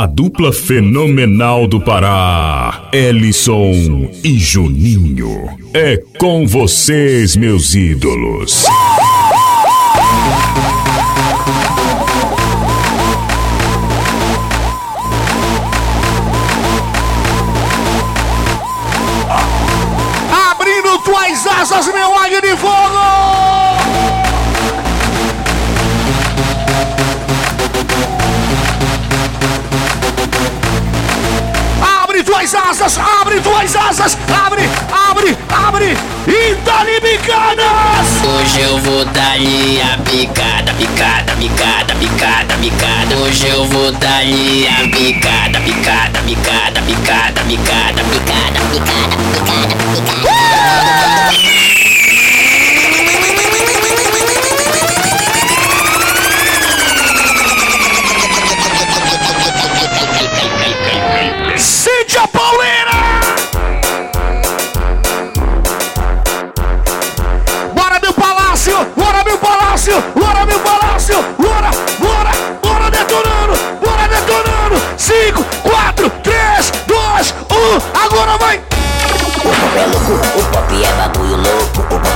A dupla fenomenal do Pará, Ellison e Juninho. É com vocês, meus ídolos. Abrindo tuas asas, meu águia de fogo! Tuas asas, abre tuas asas, abre, abre, abre e dá-lhe bicadas! Hoje eu vou dar-lhe a picada, picada, picada, picada, picada. Hoje eu vou dar-lhe a picada, picada, picada, picada, picada, picada, picada, picada, picada. Cíntia Paulina! Bora meu palácio, bora meu palácio, bora meu palácio, bora, bora, bora detonando, bora detonando. 5,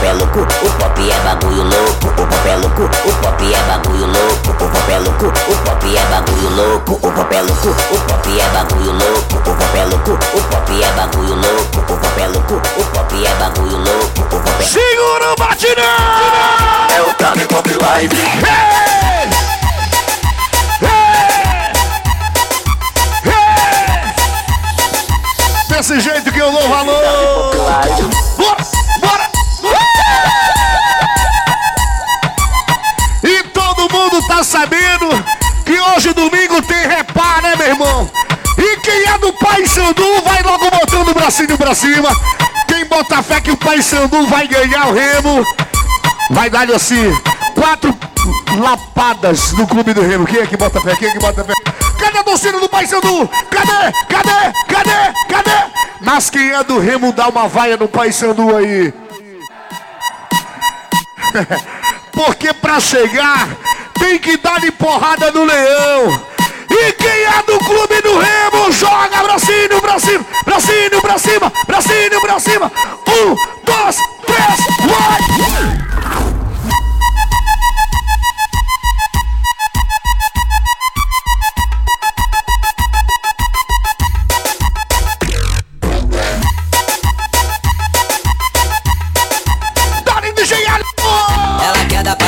pop é louco, o pop é bagulho louco. O pop é louco, o pop é bagulho louco. O pop é louco, o pop é bagulho louco. O pop é louco, o pop é bagulho louco. O pop é louco, o pop é bagulho louco. O pop é louco, o pop é bagulho louco. O pop é Segura o batidão! É o Tami Pop Live. Hey! Hey! Hey! Desse jeito que eu dou valor! Tá sabendo que hoje domingo tem repá, né, meu irmão? E quem é do Pai Sandu vai logo botando o bracinho pra cima. Quem bota fé que o Pai Sandu vai ganhar o remo, vai dar assim, quatro lapadas no clube do remo. Quem é que bota fé? Quem é que bota fé? Cadê a torcida do Pai Sandu? Cadê? Cadê? Cadê? Cadê? Mas quem é do remo dá uma vaia no Pai Sandu aí. Porque pra chegar tem que dar de porrada no leão. E quem é do clube do Remo joga bracinho pra cima, bracinho pra cima, bracinho pra cima. Um, dois, três, vai!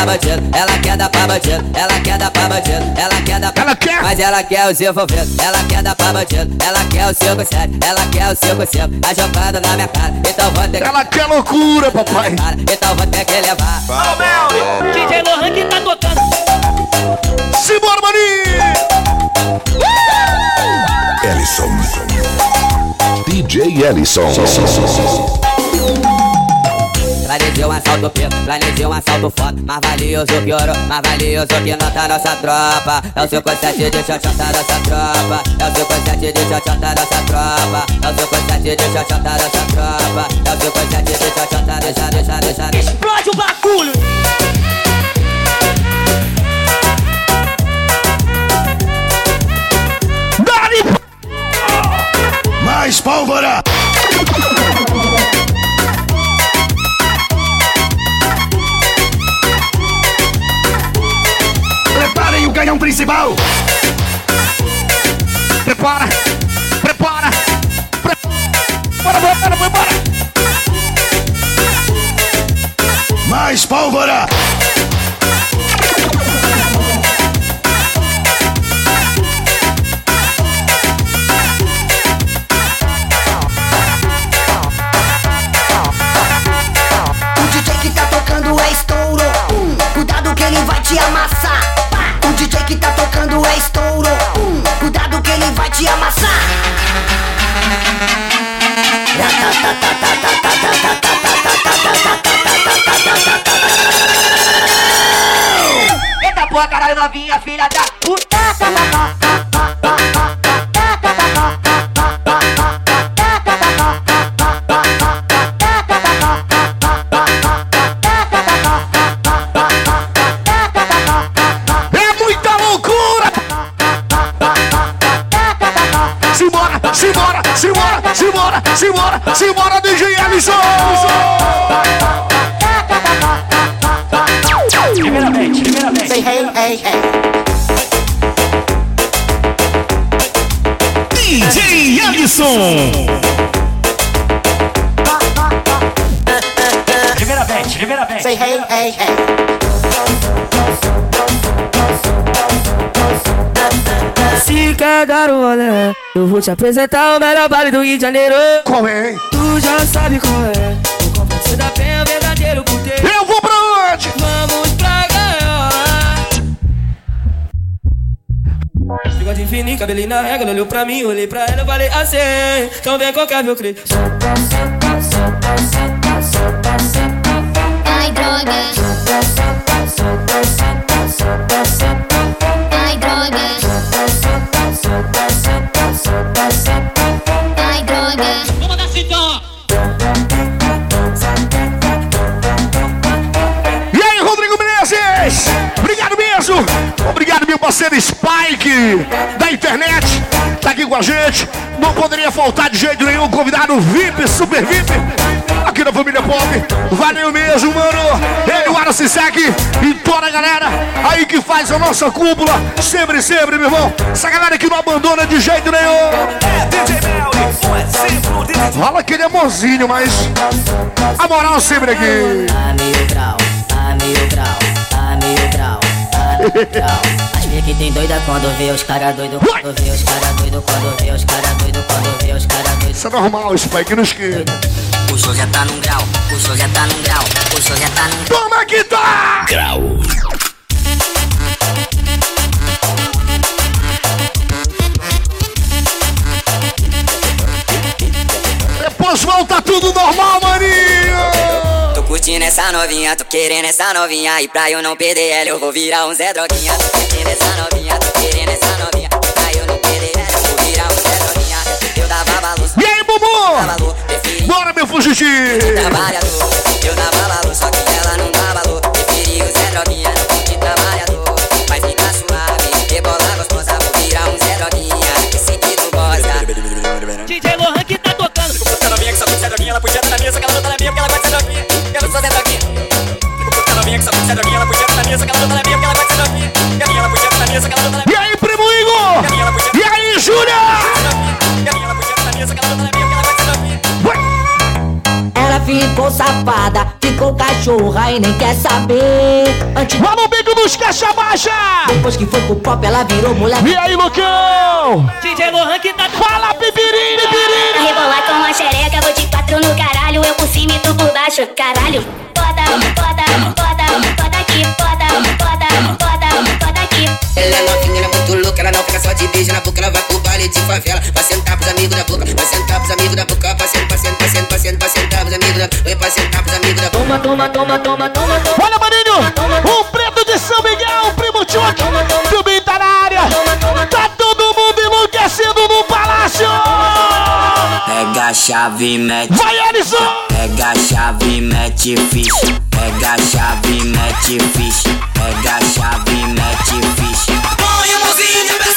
Pra bandido, ela quer dar pra bandido, ela quer dar pra bandido, ela quer dar pra Ela quer? Mas ela quer os envolvidos, ela quer dar pra bandido, ela quer o 57, ela quer o 55, tá jogando na minha cara, então vou ter que Ela quer loucura, papai. cara, então vou ter que levar. DJ Lohan que tá tocando. Simbora, maninho! Ellison. DJ Ellison. Planejei um assalto preto, planejei um assalto foda. Mais valioso que ouro, mais valioso que nota nossa tropa. É o 57 de xoxota nossa tropa. É o 57 de xoxota nossa tropa. É o 57 de xoxota nossa tropa. É o 57 de xoxota, deixa, deixa, deixa, deixa. Explode o bagulho. Mais pólvora. Canhão principal. Prepara! Prepara! Pre... Bora, bora, bora, bora, bora! Mais pólvora. O DJ que tá tocando é estouro. Cuidado que ele vai te amassar. Que tá tocando é estouro. Hum, cuidado que ele vai te amassar. Eita porra, caralho, novinha, filha da puta. Simbora, simbora, DJ Alisson! Primeiramente, primeiramente. Say hey, hey, hey. DJ Alisson. Primeiramente, primeiramente. Say hey, hey, hey. Se quer dar um rolê, eu vou te apresentar o melhor baile do Rio de Janeiro. Qual é, hein? Tu já sabe qual é. O complexo da penha é o verdadeiro puteiro. Eu vou pra onde? Vamos pra gaiola. Bigode fininho, cabelinho na regra, olhou pra mim, olhei pra ela, eu falei assim. Então vem qualquer meu crê. Ai, droga. Parceiro Spike da internet. Tá aqui com a gente. Não poderia faltar de jeito nenhum. Convidado VIP, super VIP. Aqui da família Pop. Valeu mesmo, mano. Ele, o Ara Sisek e toda a galera aí que faz a nossa cúpula. Sempre, sempre, meu irmão. Essa galera que não abandona de jeito nenhum. Fala que ele é mas a moral sempre aqui. A mil grau, a mil grau, a grau, a mil. Que tem doida quando vê os cara doido, quando vê os cara doido, quando vê os cara doido, quando vê os cara doido. Isso é normal, Spike, não esquenta. O show já tá num grau, o show já tá num grau, o show já tá num Toma que tá! Grau. Depois volta tudo normal, maninho! Curtindo essa novinha, tô querendo essa novinha. E pra eu não perder ela eu vou virar um Zé Droguinha. Tô curtindo essa novinha, tô querendo essa novinha. Pra eu não perder ela eu vou virar um Zé Droguinha. Eu dava valor, E aí, Bubu? dava preferi Bora, meu fugitivo! trabalhador. Eu dava valor, só que ela não dá valor Preferi o Zé Droguinha, não curti trabalhador. Vai ficar suave, rebola gostosa Vou virar um Zé Droguinha, minha Porque ela gosta de Zé Droguinha Ela ficou safada, ficou cachorra e nem quer saber. Antes, Vamos bico dos caixa baixa! depois que foi pro pop, ela virou mulher. E aí, Lucão? DJ Lohan que tá. Fala, pipirinho, pipirinho! Rebolar com uma xereca, vou de quatro no caralho. Eu por cima e tu por baixo, caralho. Bota, bota, bota, bota aqui, bota, bota, bota, bota aqui. Ela é novinha, ela é muito louca, ela não fica só de beijo na boca, ela vai pro baile de favela. Vai sentar pros amigos da boca, vai sentar pros amigos da boca, vai sentar, vai sentar, vai sentar, vai sentar, vai sentar pros amigos da boca, vai sentar pros amigos da boca. Toma, toma, toma, toma, toma, toma. Olha, maninho! O preto a chave, mete, Vai, Alisson! pega a chave, mete ficha. Pega a chave, mete ficha. Pega a chave, mete ficha. Põe a mãozinha pra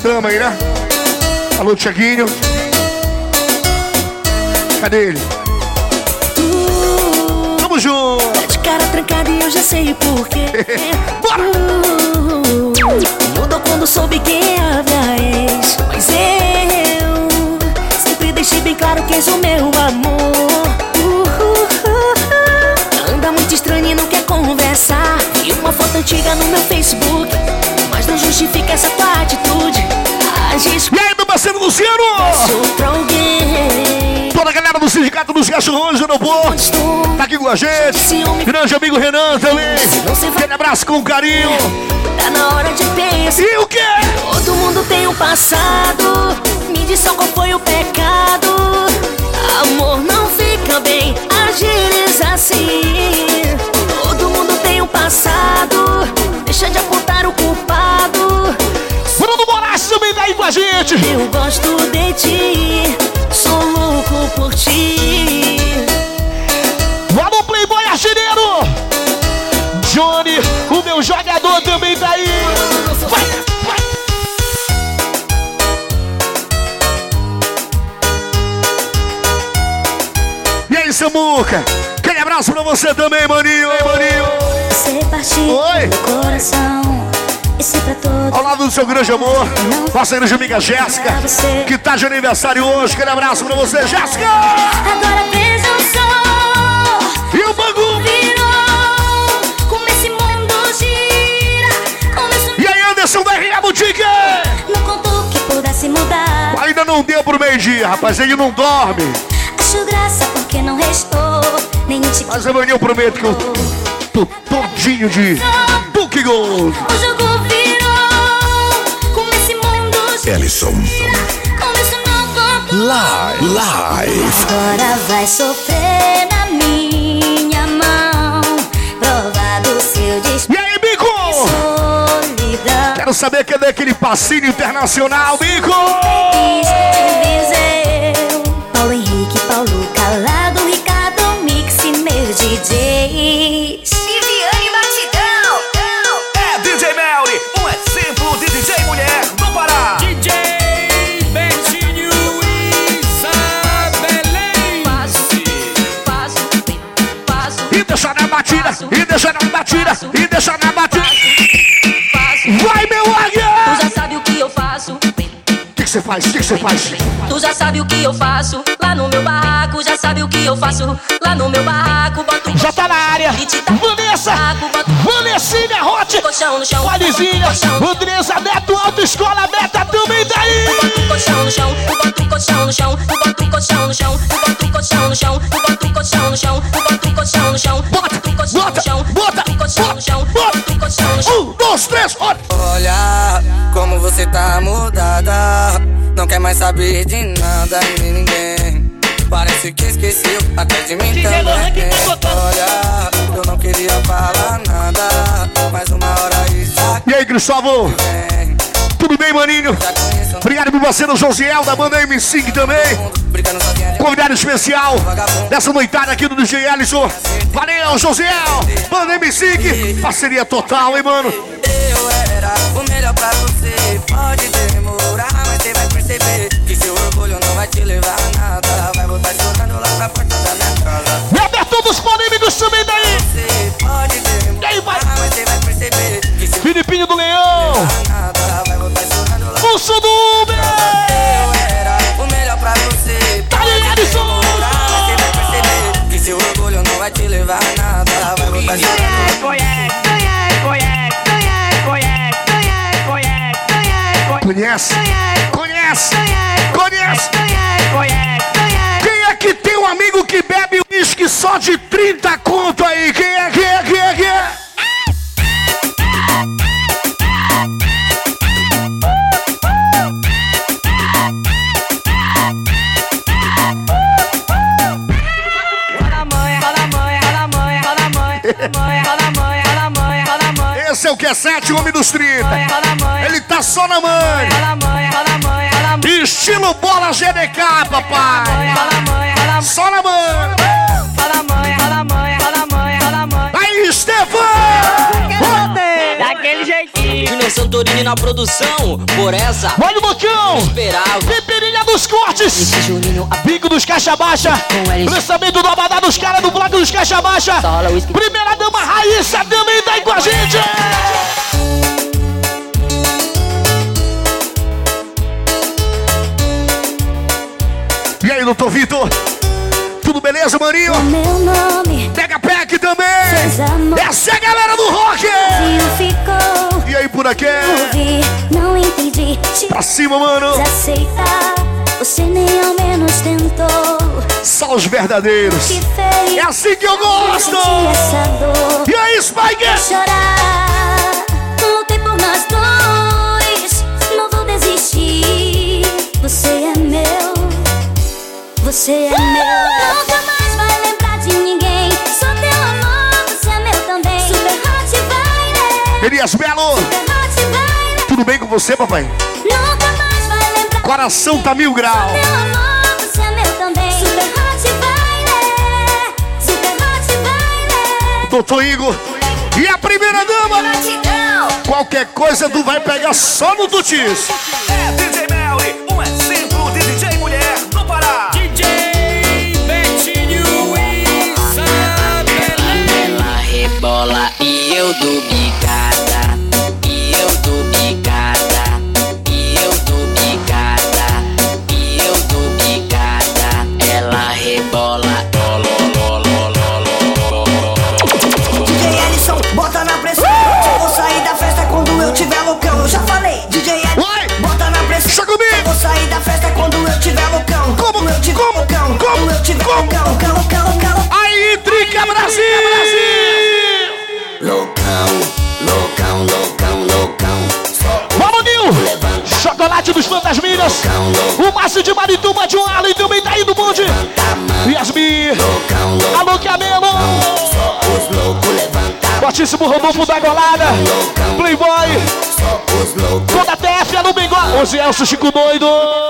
primeira dama aí, né? Alô, Tiaguinho. Cadê ele? Tamo junto! Tá de cara trancada e eu já sei o porquê. Bora! Uh, mudou quando soube quem é a minha ex. Mas eu sempre deixei bem claro que és o meu amor. Uh, uh, uh, anda muito estranho e não quer conversar. Vi uma foto antiga no meu Facebook. Mas não justifica essa tua atitude. E aí, meu parceiro Luciano? pra alguém. Toda a galera do Sindicato dos Cachorrões do Aeroporto. Tá aqui com a gente. Grande amigo Renan também. Aquele abraço com carinho. Tá na hora de pensar. E o quê? Todo mundo tem um passado. Me diz só qual foi o pecado. Samuca? Aquele abraço pra você também, maninho. Ei, maninho. Você partiu Oi. meu coração. Esse pra todo Ao lado do seu grande amor, parceiro de amiga Jéssica, que tá de aniversário hoje. Aquele abraço pra você, Jéssica! Agora veja só. E o Bangu! Virou. Como esse mundo gira. Como isso E aí, Anderson da RA Boutique! não contou que pudesse mudar. Ainda não deu pro meio-dia, rapaz, ele não dorme. Acho graça porque não restou nenhum tique. Mas amanhã eu prometo que eu tô todinho de Book Gold. O jogo virou. Como esse mundo. Ellison. Não contou. Live. Live. Agora vai sofrer na minha mão. Provar do seu E aí, Bico? solidão. Quero saber cadê aquele passinho internacional, Bico? Viseu, DJs. Viviane Batidão. É DJ Melry, um exemplo de DJ mulher no Pará. DJ Betinho Isabelém. E deixa na batida, e deixa na batida, e deixa na batida. Vai, meu águia! Você faz? O que você faz? Tu já sabe o que eu faço lá no meu barraco, já sabe o que eu faço lá no meu barraco. Boto Já tá na área. Vanessa, Vanessinha Hot, colchão no chão, Alizinha, colchão, Andresa Neto, Autoescola Beta também tá aí. boto o colchão no chão, bota o colchão no chão, tu bota o colchão no chão, bota o colchão no chão, bota o colchão no chão, você tá mudada. Não quer mais saber de nada e de ninguém. Parece que esqueceu até de mim também. Olha, eu não queria falar nada, mas uma hora isso E aí, Cristóvão. Tudo bem, maninho? Obrigado, meu parceiro Josiel, da banda M5 também. Convidado especial dessa noitada aqui do DJ Ellison. Valeu, Josiel! Banda M5, parceria total, hein, mano? Eu era o melhor pra você. Pode demorar, mas você vai perceber que seu orgulho não vai te levar a nada. Vai voltar chorando lá pra porta da minha casa. Roberto dos polêmicos também Pulso do Uber! Eu era o melhor pra você. Tá demorar, mas você vai perceber que seu orgulho não vai te levar a nada. Vai voltar chorando lá Conhece? Conhece? Conhece? Quem é que tem um amigo que bebe 17, homem dos 30. Ele tá só na mãe. Estilo bola GDK, papai. Só na mãe. Santorini na produção, por essa Olha o bocão! esperava. Dos cortes! Bico dos caixa baixa! Lançamento do Abadá dos caras do bloco dos caixa baixa! Primeira dama Raíssa também tá aí com a gente! E aí, doutor Vitor? Tudo beleza, maninho? Meu nome Pega Pack também! Essa é a galera do rock! Ficou E aí, por aqui? Ouvi, não entendi Te Pra cima, mano! Você nem ao menos tentou Só os verdadeiros! É assim que eu gosto! E aí, Spike? chorar. Lutei por nós dois, não vou desistir. Você é meu, você é meu. Nunca mais Elias Belo! Tudo bem com você, papai? Nunca mais vai lembrar. Coração tá mil grau! Meu amor, você é meu também. Super hot vai, super hot vai. Doutor Igor! E a primeira dama? Qualquer coisa tu vai pegar só no Tutis! É DJ Melly, um exemplo de DJ mulher do Pará. DJ Betinho Isabela. Ela rebola e eu dou O Márcio de Marituba de um Allen também tá aí do bonde! Yasmin! Alô, Camelo! levanta, Fortíssimo Rodolfo da Golada! Playboy! só os! Hoje é o Chico Doido!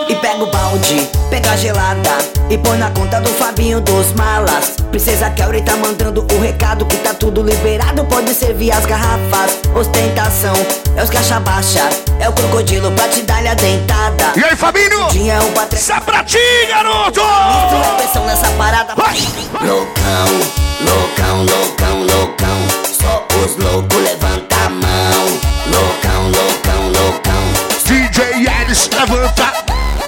E pega o balde, pega a gelada e põe na conta do Fabinho dos Malas. Princesa Kelly tá mandando o recado que tá tudo liberado, pode servir as garrafas. Ostentação, é os caixa baixa, é o crocodilo pra te dar-lhe a dentada. E aí, Fabinho? Dinha é o patrão, Isso é pra ti, garoto! a pressão nessa parada. Vai! Loucão, loucão, loucão, loucão. Só os loucos levanta a mão. Loucão, levanta,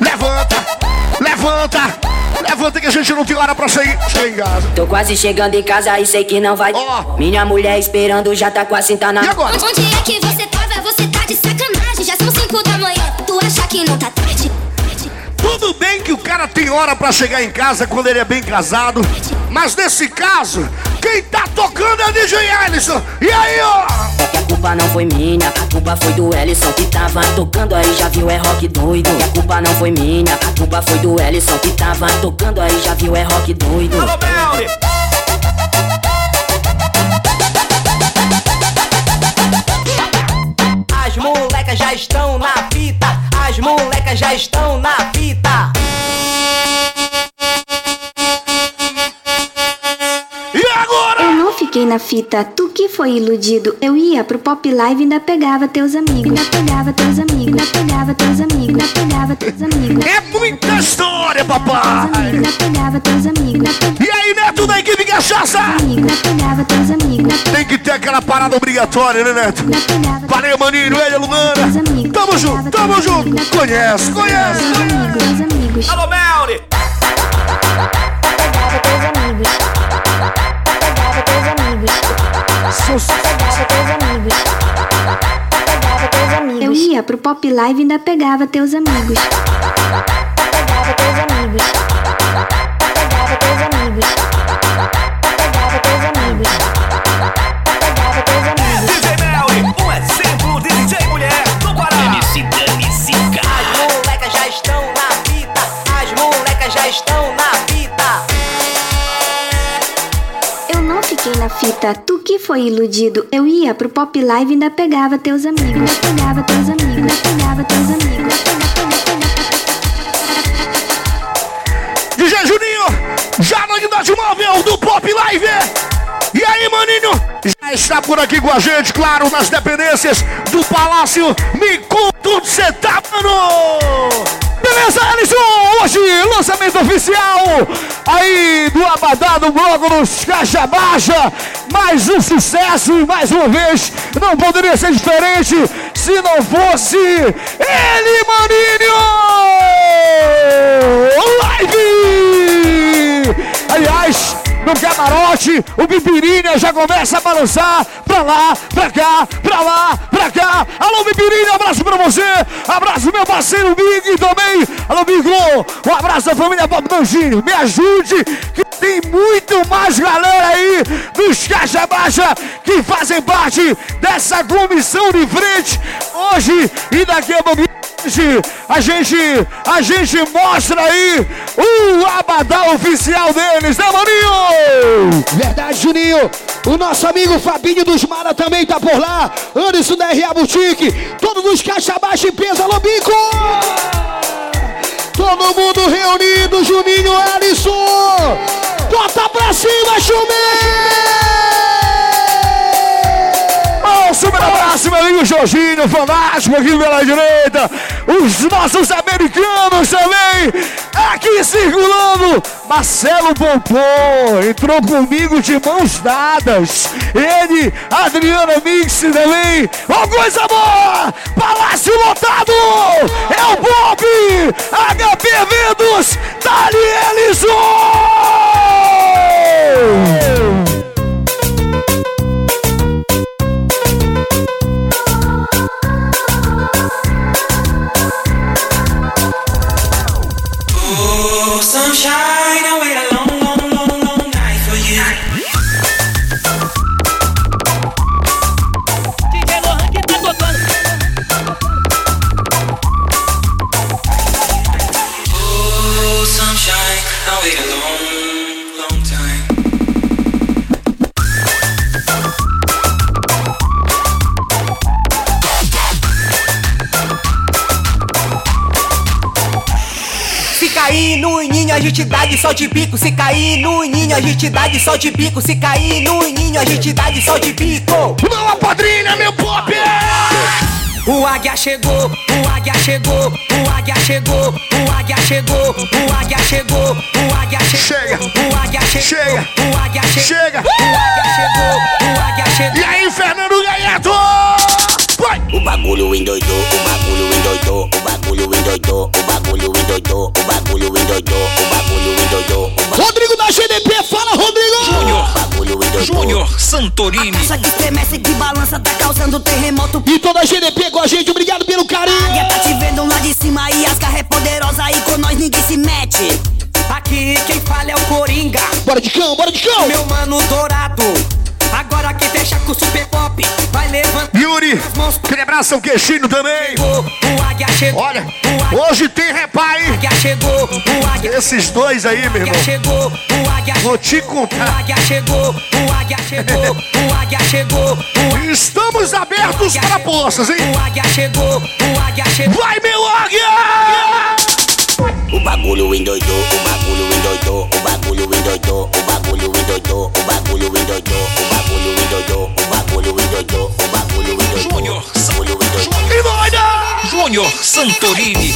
levanta, levanta, levanta que a gente não tem hora pra sair. Chegar em casa. Tô quase chegando em casa e sei que não vai. Ó. Minha mulher esperando já tá com a cinta na E agora? Onde é que? Você cara tem hora pra chegar em casa quando ele é bem casado, mas nesse caso, quem tá tocando é o DJ Ellison. E aí, ó? É que a culpa não foi minha, a culpa foi do Ellison que tava tocando aí, já viu, é rock doido. E a culpa não foi minha, a culpa foi do Ellison que tava tocando aí, já viu, é rock doido. Alô, Melly. já estão na fita. As molecas já estão na fita. Fiquei na fita, tu que foi iludido. Eu ia pro pop live e ainda pegava teus amigos. Ainda pegava teus amigos, ainda pegava teus amigos, ainda pegava teus amigos. É muita história, papai. Ainda pegava teus amigos, E aí, Neto da equipe cachaça? ainda pegava teus amigos. Tem que ter aquela parada obrigatória, né, Neto? Valeu, maninho, ele, Luana. Tamo junto, tamo junto. Conhece, conhece. Teus amigos. Alô, Melri! Pegava teus amigos. Pegava teus amigos. Pegava teus amigos. Pegava teus amigos. Eu ia pro pop live e ainda pegava teus amigos. Pegava teus amigos. Pegava teus amigos. Pegava teus amigos. Pegava teus amigos. DJ Melri, um exemplo de DJ mulher do Pará. As molecas já estão na fita. As molecas já estão na fiquei na fita, tu que foi iludido. Eu ia pro pop live e ainda pegava teus amigos. Ainda pegava teus amigos, ainda pegava teus amigos. DJ Juninho, já na unidade móvel do Pop Live. E aí, maninho? Já está por aqui com a gente, claro, nas dependências do Palácio. Me conta onde você tá, mano! Beleza, Alisson? Hoje, lançamento oficial aí do Abadá do Bloco nos Caixa Baixa. Mais um sucesso mais uma vez não poderia ser diferente se não fosse ele, Maninho! Live! Aliás, no camarote, o Bipirinha já começa a balançar pra lá, pra cá, pra lá, pra cá. Alô, Bipirinha, abraço pra você. Abraço meu parceiro Big também. Alô, Bigo. Um abraço da família Bob Danginho. Me ajude, que tem muito mais galera aí dos Caixa Baixa que fazem parte dessa comissão de frente hoje e daqui a pouquinho. A gente, a gente mostra aí o abadá oficial deles, né, Maninho? Verdade, Juninho. O nosso amigo Fabinho dos Mara também tá por lá. Anderson da RA Boutique. Todos os caixa baixa em peso, alô, bico! Todo mundo reunido, Juninho Alisson. Bota pra cima, Chumé! Super abraço, meu amigo Jorginho, fanático aqui pela direita. Os nossos americanos também, aqui circulando. Marcelo Pompom entrou comigo de mãos dadas. Ele, Adriana Mix também. Ó, coisa boa! Palácio lotado! É o Bob! HP Eventos, Dali! Oh, gente dá de sol de bico. Se cair no ninho a gente dá de sol de bico. Se cair no ninho a gente dá de sol de bico. Não apadrinha, meu pop! O águia chegou, o águia chegou, o águia chegou, o águia chegou, o águia chegou, o águia Chega, o águia chegou, chega, o águia chegou, chega. o águia chegou, o águia chegou. E aí, Fernando Gaiato? Vai! O bagulho endoidou, o bagulho endoidou, o bagulho endoidou, o bagulho endoidou, o bagulho endoidou, o bagulho endoidou, Rodrigo da GDP, fala, Rodrigo! endoidou. Júnior Santorini. Essa que estremece, que balança, tá causando terremoto. E toda a GDP com a gente, obrigado pelo carinho! Águia tá te vendo lá de cima e as garras é poderosa e com nós ninguém se mete. Aqui quem fala é o Coringa, Bora de cão, bora de cão! meu mano dourado. Agora quem fecha com o super pop Yuri, aquele abraço ao queixinho também. Olha, hoje tem repai. Esses dois aí, meu irmão. Vou te contar. Estamos abertos para apostas, hein? Vai, meu águia! O bagulho endoidou, o bagulho endoidou, o bagulho endoidou, o bagulho endoidou, o bagulho endoidou, o bagulho endoidou, o bagulho endoidou, o bagulho endoidou. Júnior, bagulho endoidou. Júnior Santorini.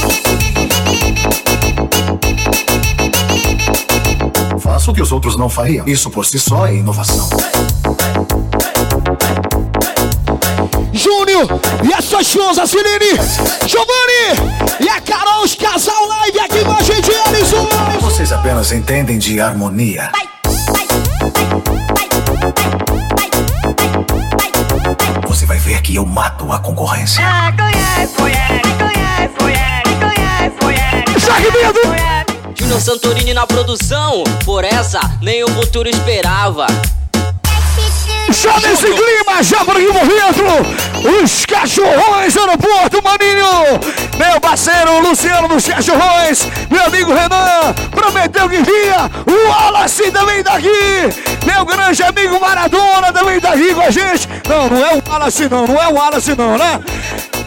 Faça o que os outros não fariam. Isso por si só é inovação. Júnior e as suas fãs, a Celine, Giovanni e a Carol, os casal live aqui com a gente, Alisson. Vocês apenas entendem de harmonia. Você vai ver que eu mato a concorrência. Segue medo! Júnior Santorini na produção, por essa nem o futuro esperava. Já nesse clima, já por aqui por dentro, os cachorrões aeroporto, maninho. Meu parceiro Luciano dos Cachorrões, meu amigo Renan, prometeu que vinha. O Wallace também daqui. Meu grande amigo Maradona também tá aqui com a gente. Não, não é o Wallace não, não é o Wallace não, né?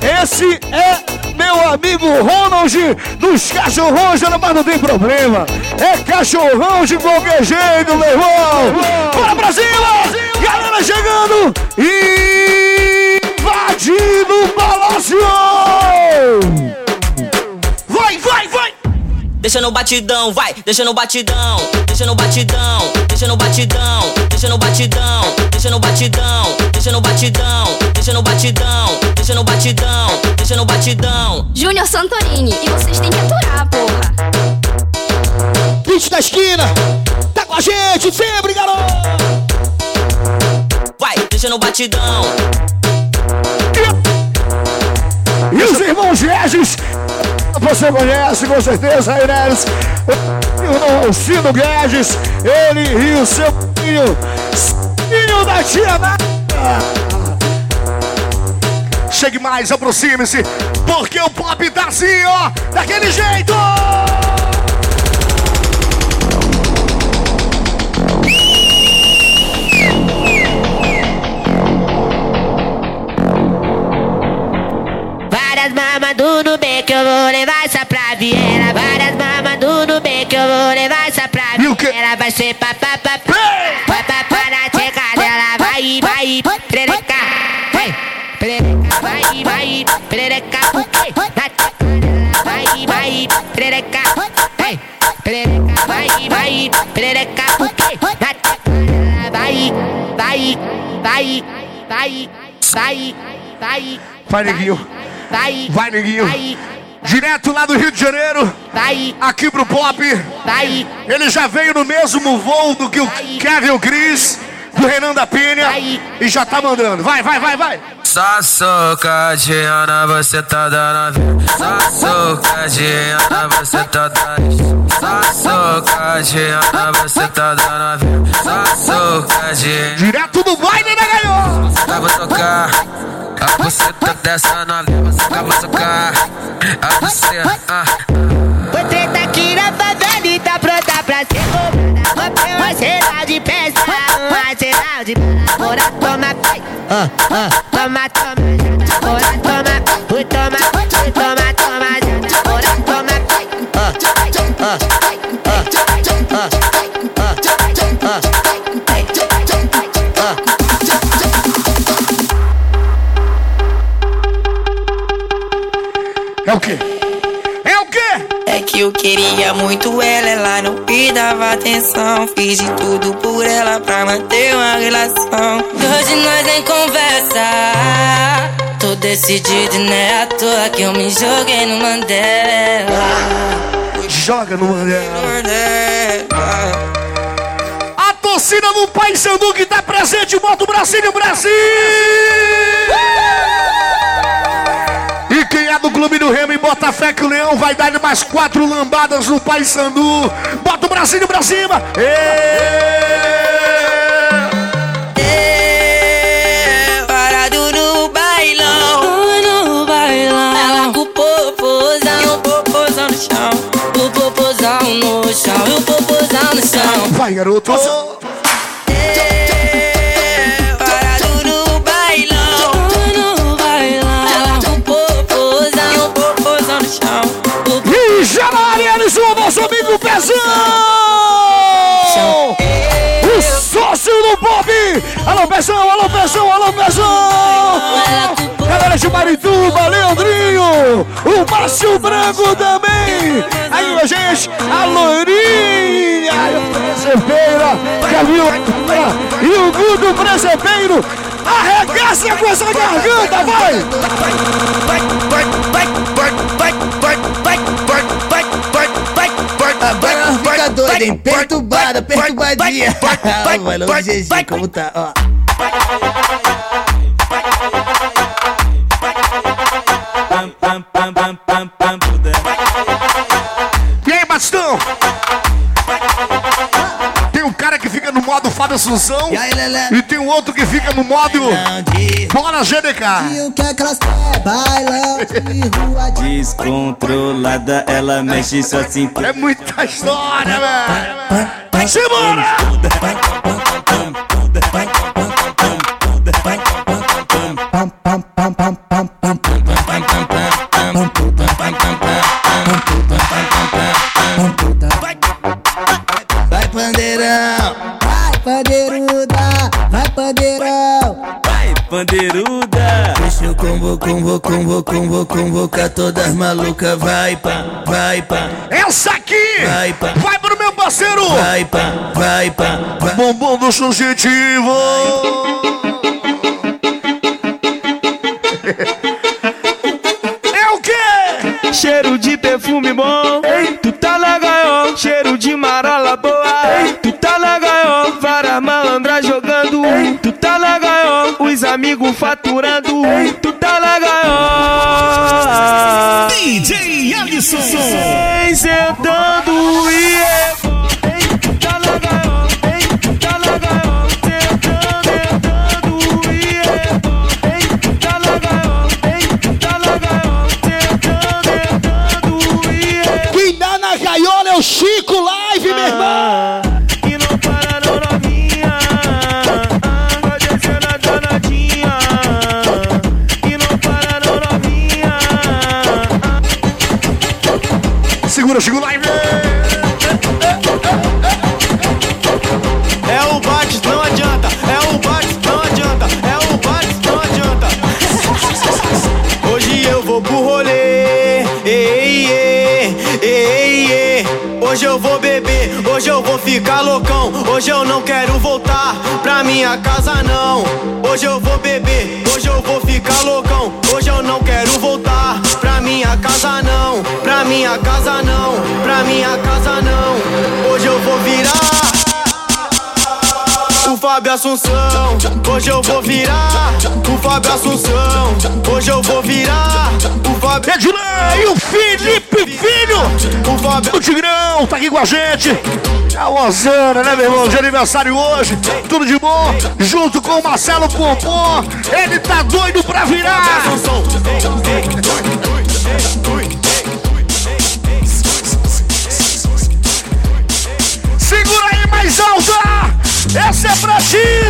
Esse é meu amigo Ronald dos cachorrões, mas não tem problema. É cachorrão de qualquer jeito, meu irmão. Bora cima! Galera chegando! Invadindo o palácio! Deixa no batidão, vai, deixa no batidão, deixa no batidão, deixa no batidão, deixa no batidão, deixa no batidão, deixa no batidão, deixa no batidão, deixa no batidão, deixa no batidão. Júnior Santorini, e vocês têm que aturar, porra. Pitch da esquina, tá com a gente sempre, garoto! Vai, deixa no batidão. E os irmãos Regis, você conhece com certeza, Inês. O Cino Guedes, ele e o seu filho, filho da tia Nada. Chegue mais, aproxime-se, porque o pop tá assim, ó, daquele jeito! Do beco, eu vou levar essa pra Viena. Várias mamas do beco, eu vou levar essa pra Viena. Vai ser papapá, papapá na tcheca dela. Vai, vai, perereca, vai, perereca, vai, vai, perereca, na tcheca dela. Vai, vai, perereca, vai, perereca, vai, vai, perereca, na tcheca dela. Vai, vai, vai, vai, vai, vai. Vai. Vai, Vai, neguinho. vai, Direto lá do Rio de Janeiro, vai, aqui pro Pop. vai. Ele já veio no mesmo voo do que o Kevin Cris, do Renan da Penha, e já tá mandando. Vai, vai, vai, vai. Só socadinha, você tá dando Só socadinha, você tá dando Só socadinha, você tá dando Só socadinha Direto senta tá dessa novinha, você tá acaba socar. A você, ah. Você tá aqui na favela e tá pronta pra ser cobrada. É vai ser de peça, vai ser de bala. Bora, toma, vai. Ah, ah. Toma, toma, tá, bora, eu queria muito ela, ela não me dava atenção. Fiz de tudo por ela pra manter uma relação. Hoje nós nem conversa. Tô decidido e não é à toa que eu me joguei no Mandela. Joga no Mandela. A torcida do Pai Sandu que tá presente, bota o bracinho, Brasil! E quem é do Clube do Remo e bota fé que o Leão vai dar mais quatro lambadas no Pai Sandu. Bota o bracinho pra cima! Parado no bailão, no bailão. Ela com o popozão e o popozão no chão. O popozão no chão e o popozão no chão. Vai, garoto! Alô, pessoal, alô, pessoal! Galera de Marituba, Leandrinho! O Márcio Branco também! Aí, minha gente, a Lourinha! Precepeira, Camila e o Gudo Precepeiro! Arregaça com essa garganta, vai! A banda fica doida, hein? Perturbada, perturbadinha. Vai, Luan GG, como tá, ó. E aí, Bastão? Tem um cara que fica no modo Fábio Assunção E aí, Lelé? e tem um outro que fica no modo Bora GDK. E o que é que elas querem? Bailão de rua de... Descontrolada, ela mexe sua cintura. É muita história, velho. Vai embora! Vai, pandeirão. Vai, pandeiruda. Vai, pandeirão. Vai, pandeiruda. Deixa eu convo, convo, convo, convo, convocar todas malucas. Vai, pá, vai, pá. Essa aqui Vai, pá. vai pro meu parceiro Vai, pá, vai, pá. vai. Bombom do Subjetivo. Tu tá na gaiola. Várias malandras jogando, tu tá na gaiola. Os amigos faturando, tu tá na gaiola. DJ Alisson. Hoje eu não quero voltar pra minha casa não Hoje eu vou beber, hoje eu vou ficar loucão Hoje eu não quero voltar pra minha casa não Pra minha casa não, pra minha casa não Hoje eu vou virar o Fábio Assunção. Hoje eu vou virar o Fábio Assunção. Hoje eu vou virar o Fábio. Edilei o Felipe Filho. O Fábio. O Tigrão tá aqui com a gente. A Osana, né, meu irmão? De aniversário hoje. Tudo de bom. Junto com o Marcelo Pompom. Ele tá doido pra virar. Segura aí mais alta. Essa é pra ti,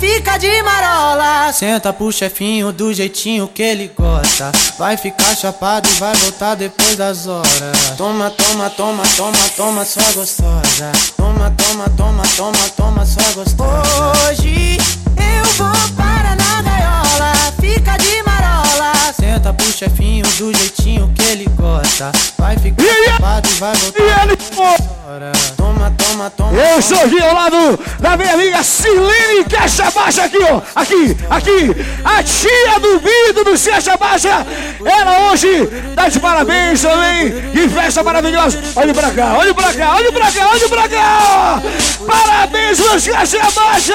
Fica de marola. Senta pro chefinho do jeitinho que ele gosta. Vai ficar chapado e vai voltar depois das horas. Toma, toma, toma, toma, toma, sua gostosa. Toma, toma, toma, toma, toma, sua gostosa. Hoje eu vou para na gaiola. Fica de marola Senta pro chefinho do jeitinho que ele gosta Vai ficar chapado e vai voltar das horas Toma, toma, toma Eu sou aqui ao lado da minha amiga Silene Caixa Baixa aqui, ó. Aqui, aqui. A tia do Vido do Caixa Baixa. Ela hoje tá de parabéns também. Que festa maravilhosa. Olha pra cá, olha pra cá, olha pra cá, olha pra cá. Parabéns, meus Caixa Baixa.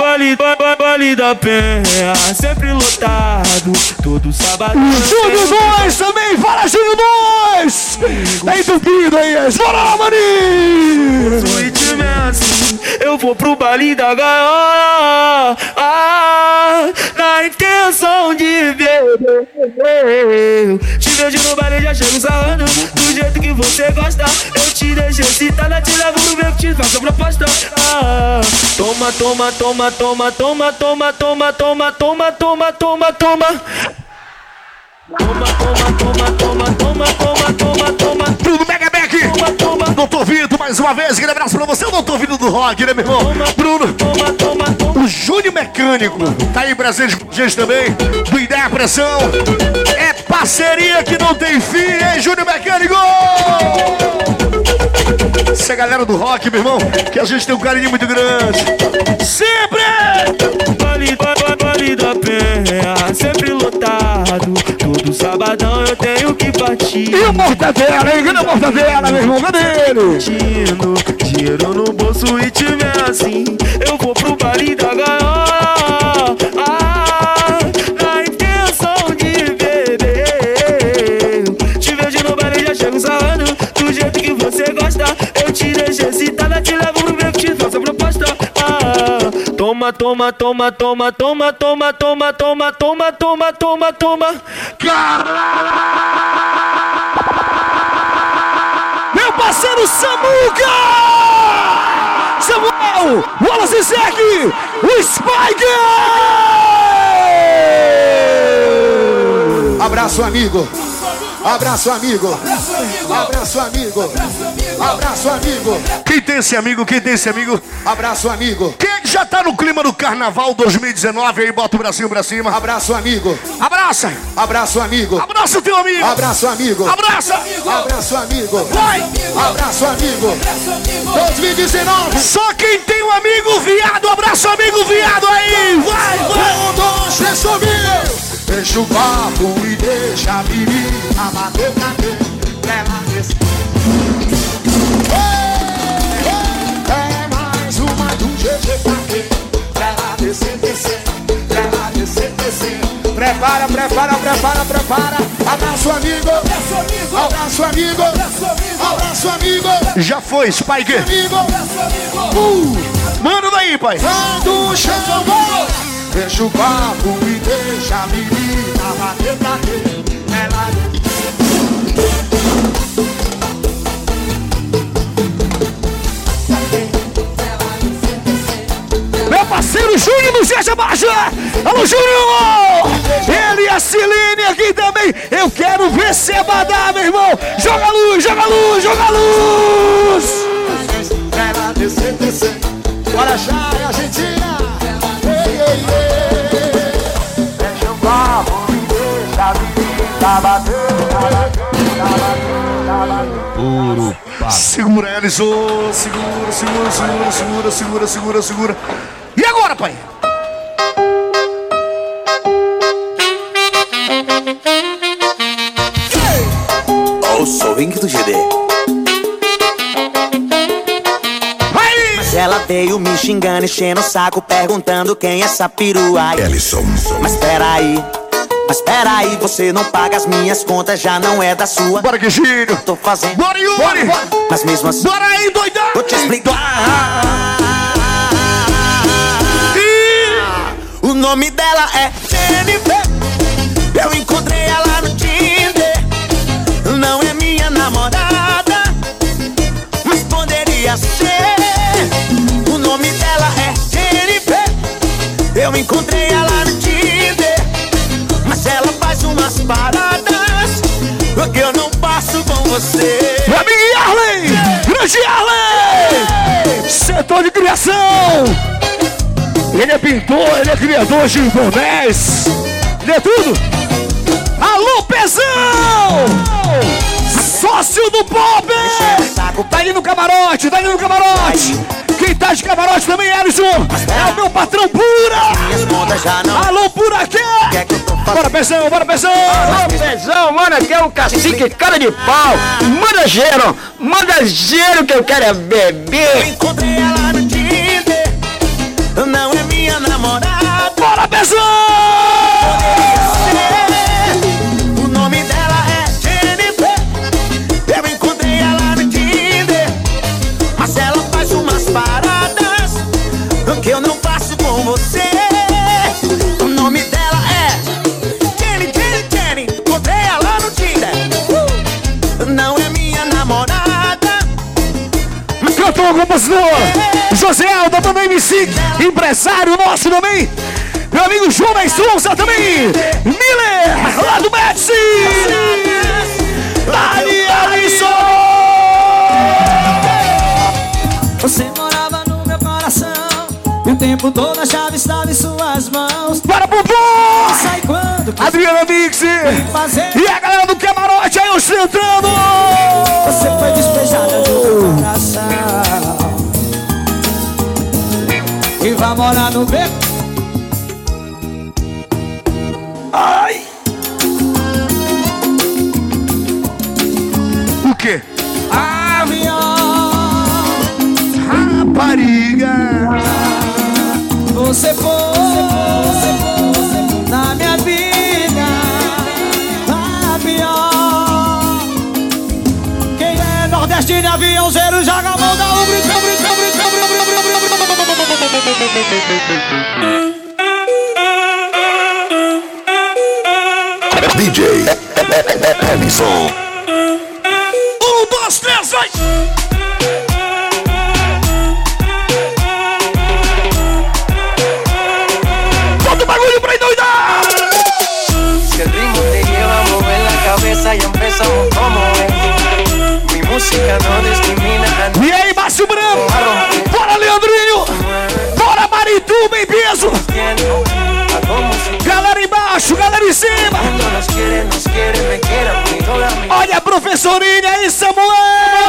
Vale, va- vale da penha, sempre lotado, todo sábado. Júnior 2 também, fala Júnior 2. Tá entupido aí, bora lá, maninho. É assim, eu vou pro baile da gaiola, ah, na intenção de beber. Te vejo no baile, já chego sarrando, do jeito que você gosta. Eu te deixo excitada, te levo no meu te faço proposta. Ah, toma, toma, toma, toma, toma, toma, toma, toma, toma, toma, toma, toma. Toma, toma, toma, toma, toma, toma, toma, toma. Tudo Mega Back. Doutor Vitor, mais uma vez, aquele abraço pra você, o Doutor Vitor do Rock, né, meu irmão? Bruno. O Júnior Mecânico. Tá aí presente gente também. Do Ideia Pressão. É parceria que não tem fim, hein, Júnior Mecânico? Essa é galera do rock, meu irmão, que a gente tem um carinho muito grande. Sempre! Vale, vale, vale da penha, sempre lotado. Todo sabadão eu tenho que partir. E o Mortadela, hein? O Mortadela, meu irmão? Cadê ele? Dinheiro no bolso e tiver assim, eu vou pro baile da gaiola. Toma, toma, toma, toma, toma, toma, toma, toma, toma, toma, toma, toma. Meu parceiro Samuca! Samuel! Wallace Zek! O Spike! Abraço, amigo. Abraço, amigo. Abraço, amigo. Abraço, amigo. Quem tem esse amigo? Quem tem esse amigo? Abraço, amigo. Quem já tá no clima do Carnaval 2019 aí, bota o bracinho pra cima. Abraço, amigo. Abraça! Abraço, amigo. Abraça o teu amigo! Abraço, amigo. Abraça! Abraço, amigo. Vai! Abraço, amigo. 2019. Só quem tem um amigo viado, abraça o amigo viado aí! Vai, vai! Um, dois, três, subiu. Deixa o papo e deixa a menina bater cabelo. Ela Prepara, prepara, prepara, prepara. Abraço, amigo. Abraço, amigo. Abraço, amigo. Já foi, Spike! Amigo. Uh, manda daí, pai! Quando chamou, deixa o papo e deixa a menina bater pra dentro. Ela Meu parceiro Júnior do Zeja Baixa! Alô, Júnior! Ele e a Celine aqui também! Eu quero ver você badar, meu irmão! Joga a luz, joga a luz, joga a luz! Ela descer, descer. Bora já, é Argentina. Ei, ei, ei. Deixa o papo e deixa a menina bater. Puro Segura, Ellison! Segura, segura, segura, segura, segura, segura, segura. E agora, pai? Veio me xingando, enchendo o saco, perguntando quem é essa perua. Ellison. Mas peraí, mas peraí, você não paga as minhas contas, já não é da sua. Bora, Guixinho! Tô fazendo. Bora, Yuri! Mas mesmo assim. Bora aí, doidão! Vou te explicar. O nome dela é Jennifer. Eu encontrei ela no Tinder. Não é minha namorada, mas poderia ser. Eu encontrei ela no Tinder, mas ela faz umas paradas que eu não faço com você. Meu amigo! Grande Yarley! Setor de criação! Ele é pintor, ele é criador de bonés. Ele é tudo! Alô, Pezão! Sócio do Pop! Tá ali no camarote, tá ali no camarote! Quem tá de camarote também é Alisson! É o meu patrão Pura! Alô, Pura aqui! Bora, Pezão, bora, Pezão! Pezão, mano, aqui é o cacique cara de pau. Manda gelo, manda gelo que eu quero é beber. Encontrei ela no Tinder, não é minha namorada. Bora, Pezão! Cantor, compositor! José Alda, também MC, empresário nosso também! Meu amigo João da Souza também. Miller, lá do Messi. Dani Alisson. Tempo todo a chave estava em suas mãos Para Bubu! Sai quando. Adriana Mix. E a galera do camarote aí ostentando. Você foi despejada do meu coração E vai morar no beco Ai! O quê? Avião Rapariga. Você foi na minha vida a pior. Quem é nordestino e aviãozeiro joga a mão da um DJ Ellison. Um, dois, três, vai! Música no discrimina E aí, Márcio Branco? Bora, Leandrinho! Bora, Marituba em peso! Galera embaixo, galera em cima! Olha a professorinha aí, Samuel!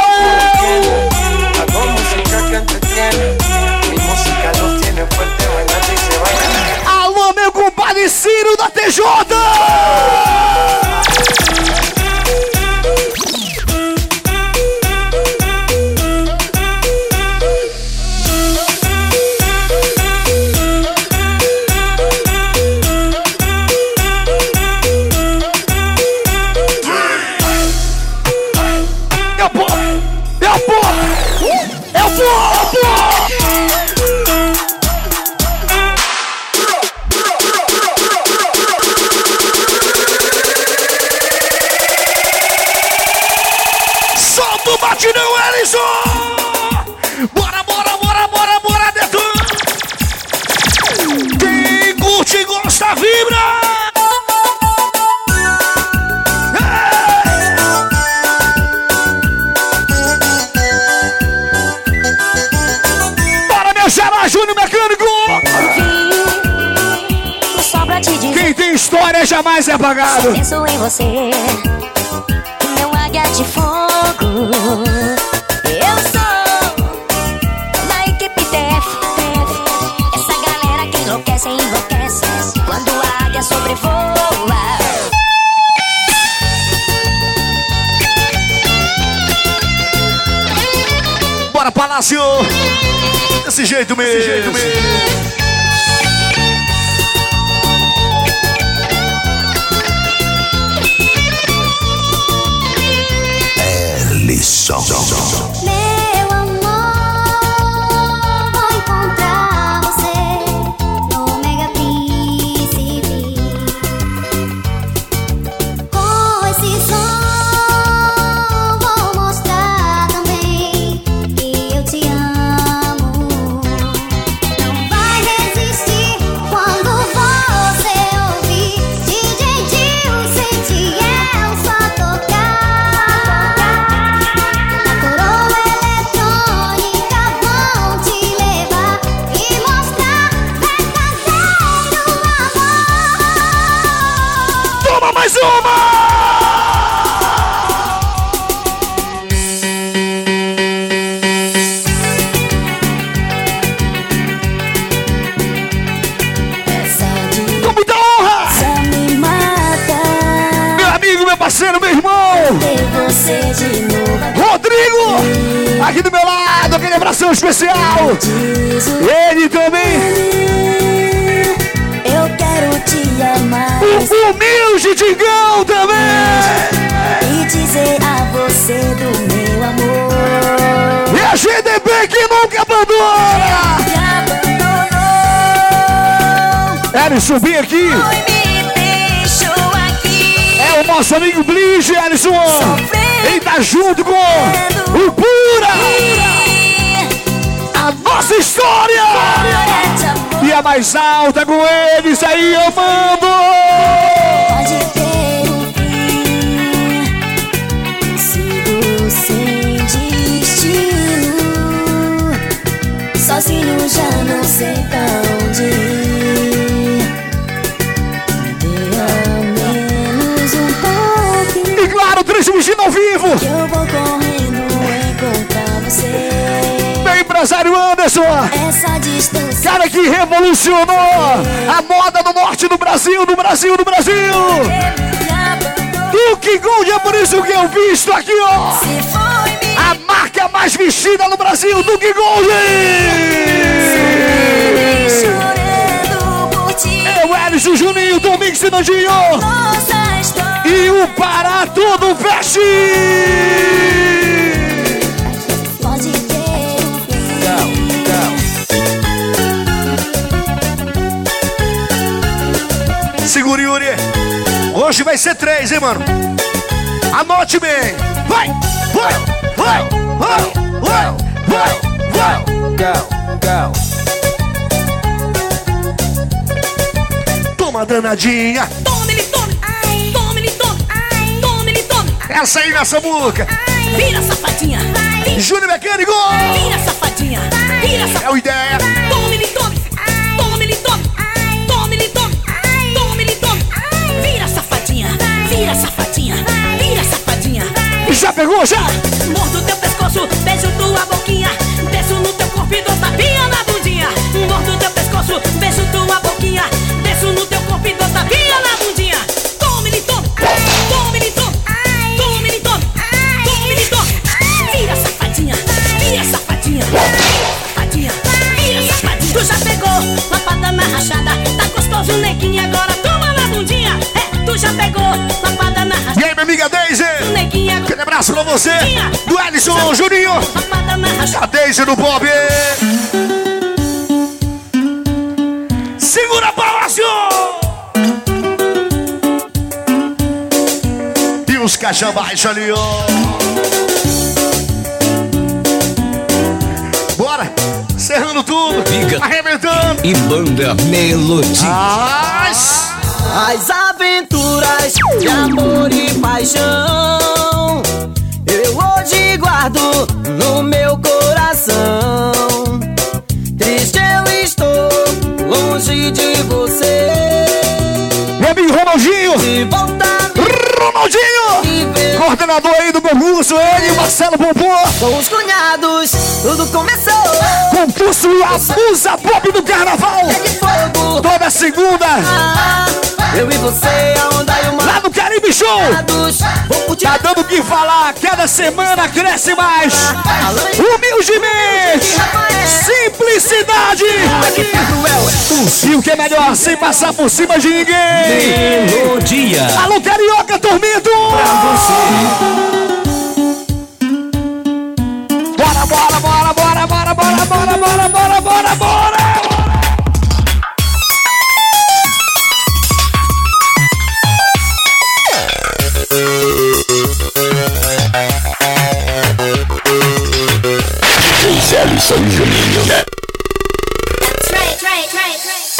Bora, bora, bora, bora, bora, detona! Quem curte gosta, vibra! Bora, meu Xará Júnior Mecânico! Quem tem história jamais é apagado! Penso em você Meu águia de fogo Palácio! Desse jeito mesmo! Desse jeito mesmo! Ellison. Especial! Ele também! Eu quero te amar. O humilde Digão também! E dizer a você do meu amor. E a GDB que nunca abandona! Ellison, vem aqui! Me deixou aqui. É o nosso amigo Blige, Ellison! Ele tá junto com o Pura! Nossa história! E a mais alta com eles aí, eu mando! Pode ter um fim, sigo sem destino. Sozinho já não sei pra onde ir. Dê ao menos um pouquinho. E claro, transmitindo ao vivo! Que eu vou correndo encontrar você. Meu empresário Anderson! Cara que revolucionou a moda do norte do Brasil, do Brasil, do Brasil! Duque Gold, é por isso que eu visto aqui, ó! A marca mais vestida no Brasil, Duque Gold! Eu, Ellison Juninho, Domingos e Nandinho! E o Pará todo veste! Hoje vai ser três, hein, mano? Anote bem! Vai! Vai! Vai! Vai! Vai! Vai! Vai! Go! Go! Toma danadinha! Tome, ele tome, ai, tome, ele tome, ai, tome, ele tome. Essa aí nessa boca! Vira, safadinha, Júnior Mecânico! vira, safadinha, vira, safadinha. É o ideia! Tome, ele tome, tome, ele tome, vira, safadinha, vira, safadinha. Já pegou, já? Mordo teu pescoço, beijo tua boquinha, desço no teu corpo e dou tapinha na bundinha. Mordo teu pescoço, beijo tua boquinha, desço no teu corpo e dou tapinha na bundinha. Tome, ele tome, tome, ele tome, tome, ele tome, tome, ele tome. Vira, safadinha, vira, safadinha, safadinha, vira, safadinha. Tu já pegou lapada na rachada, tá gostoso, neguinho, agora toma na bundinha. É, tu já pegou lapada amiga Deise? Aquele abraço pra você! Do Ellison Juninho! na rachada. A Deise do Bob! Segura Palácio! E os caixa baixo ali, ó! Bora! Cerrando tudo! Arrebentando! E banda Melodia. As... As aventuras de amor e paixão Eu hoje guardo no meu coração Triste eu estou longe de você Meu amigo Ronaldinho! De volta Ronaldinho! Coordenador aí do concurso, ele e o Marcelo Pompô! Com os cunhados, tudo começou Concurso Abusa Pop do Carnaval! fogo Toda segunda! Eu e você, a onda e o mar Lá no Caribe Show! Tá dando o que falar, cada semana cresce mais! Humildemente! Simplicidade! E o que é melhor, sem passar por cima de ninguém! Melodia. Alô, Carioca Tormento! Bora, bora, bora, bora, bora, bora, bora, bora, bora, bora, bora! Allison Juninho. That's right, right, right, right.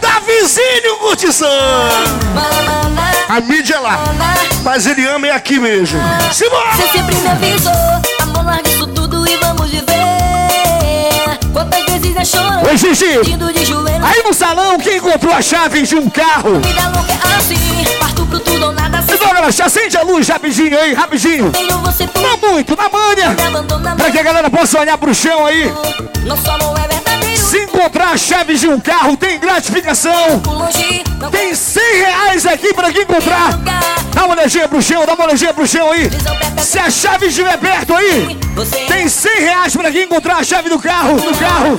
Davizinho Curtição! A mídia é lá, mas ele ama é aqui mesmo. Simbora! Você sempre me avisou, amor, larga isso tudo e vamos viver. Quantas vezes já chorou Oi, Gigi. Aí no salão, quem encontrou a chave de um carro? Vida louca é assim, parto pro tudo ou nada. Galera, acende a luz rapidinho aí, rapidinho. Não muito, na manha. Pra que a galera possa olhar pro chão aí. Não só não é verdadeiro. Se encontrar a chave de um carro, tem gratificação. Tem 100 reais aqui pra quem encontrar. Dá uma olhadinha pro chão, dá uma olhadinha pro chão aí. Se a chave estiver perto aí, tem 100 reais pra quem encontrar a chave do carro. Do carro.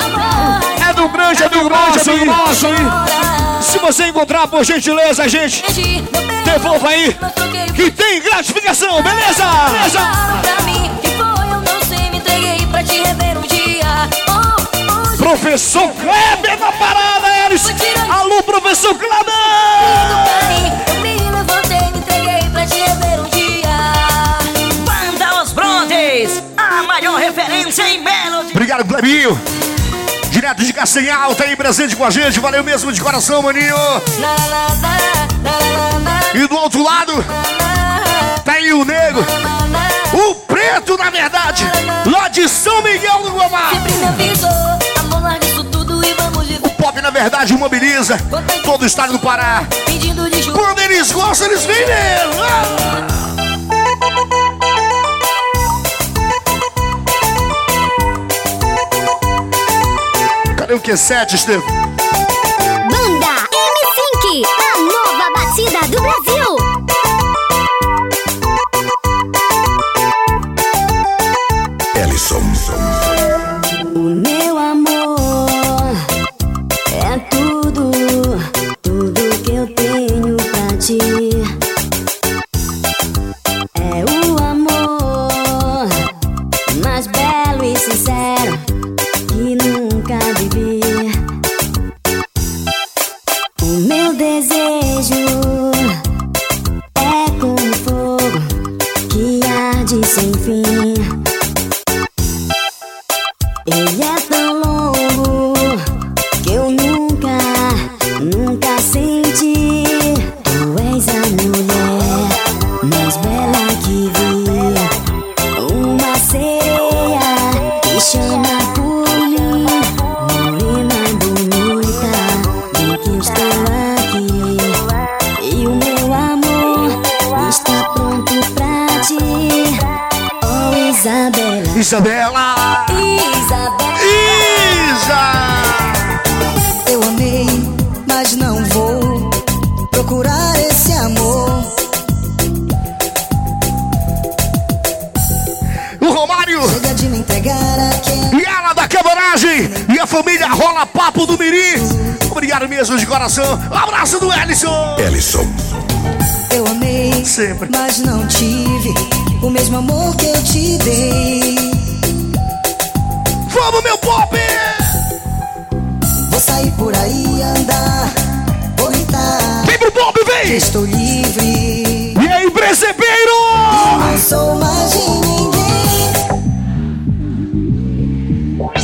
É do grande, é do grande, é do nosso aí. Se você encontrar, por gentileza, gente, devolva aí. Que tem gratificação, beleza? Beleza? Professor Kleber na parada, eles. Alô, professor Kleber! mim. Eu me levantei, me entreguei pra te rever um dia. Banda Os Brothers, a maior referência em. Obrigado, Clebinho. Direto de Castanhal, tá aí presente com a gente. Valeu mesmo de coração, maninho. E do outro lado, tá aí o nego. O preto, na verdade. Lá de São Miguel do Guamá. Sempre me avisou, na verdade, mobiliza todo o estado do Pará. Quando eles gostam, eles vêm mesmo. Ah! Cadê o Q7, Estevam? Banda M5, a nova batida do Brasil. Sempre. mas não tive o mesmo amor que eu te dei. Vamos, meu pop! Vou sair por aí andar, vou gritar. Vem pro pop, vem! Estou livre, E aí, presepeiro! não sou mais de ninguém.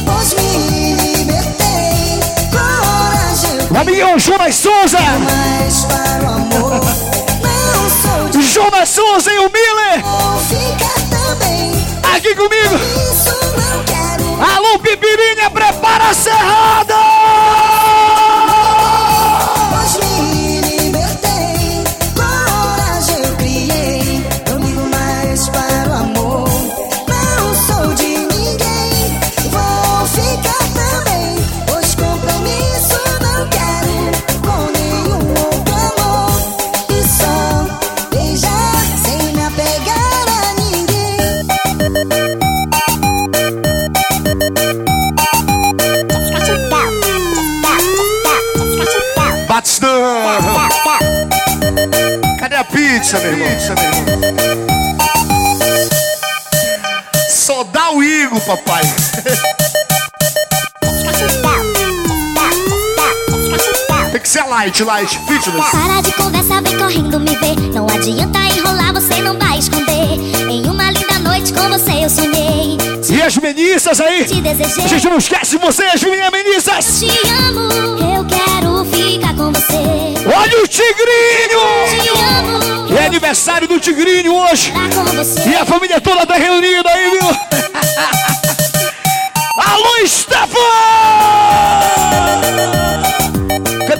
Pois me libertei, coragem eu amigão Jonas Souza! mais para o amor. Souza e o Miller! Aqui comigo! Alô, Pipirinha, prepara a serrada! Pizza, meu irmão? Pizza, meu irmão? Só dá o Igor, papai! Tem que ser light, light, fitness. Para de conversa, vem correndo me ver. Não adianta enrolar, você não vai esconder. Em uma linda noite com você eu sonhei. As meniças aí? A gente não esquece vocês, minhas meninas! Te amo, eu quero ficar com você. Olha o Tigrinho! Te amo, É aniversário do Tigrinho hoje! você. E a família toda tá reunida aí, viu? Alô, Stefan!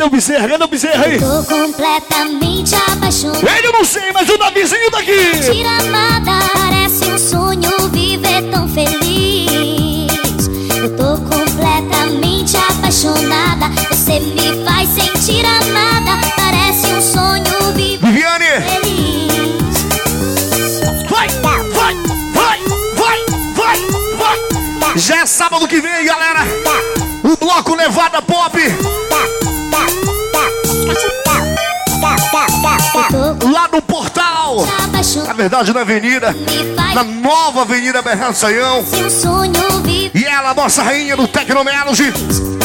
o Bezerra? Cadê o Bezerra aí? Tô completamente apaixonada. Ele eu não sei, mas o Davizinho tá aqui. Mentira amada, Você me faz sentir amada, parece um sonho viver Viviane! feliz. Vai, vai, vai, vai, vai, vai. Já é sábado que vem, galera. O bloco Levada Pop. Verdade, na avenida. Na nova Avenida Bernardo Saião. E ela, nossa rainha do Tecnomelody.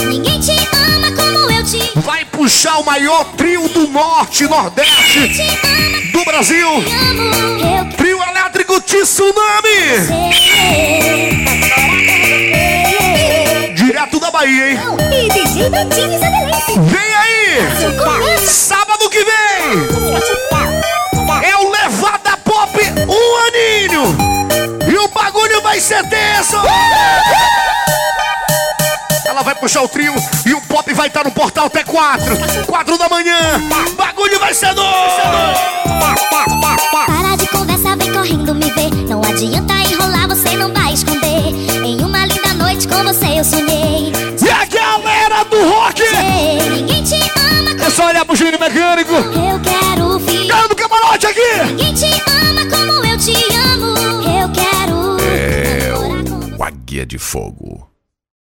Ninguém te ama como eu te Vai puxar o maior trio do Norte e Nordeste do Brasil. Trio elétrico Tsunami. Direto da Bahia, hein? Isabelense. Vem aí! Sábado que vem! É o aninho! E o bagulho vai ser tenso! Ela vai puxar o trio e o pop vai estar no portal até 4. 4 da manhã. Bagulho vai ser doido! Para de conversa, vem correndo me ver. Não adianta enrolar, você não vai esconder. Em uma linda noite com você eu sonhei. E a galera do rock! Ninguém te ama É só olhar pro Júnior Mecânico. Eu quero filho. Cara do camarote aqui! Ninguém te ama te amo. Eu quero. É o Águia de Fogo.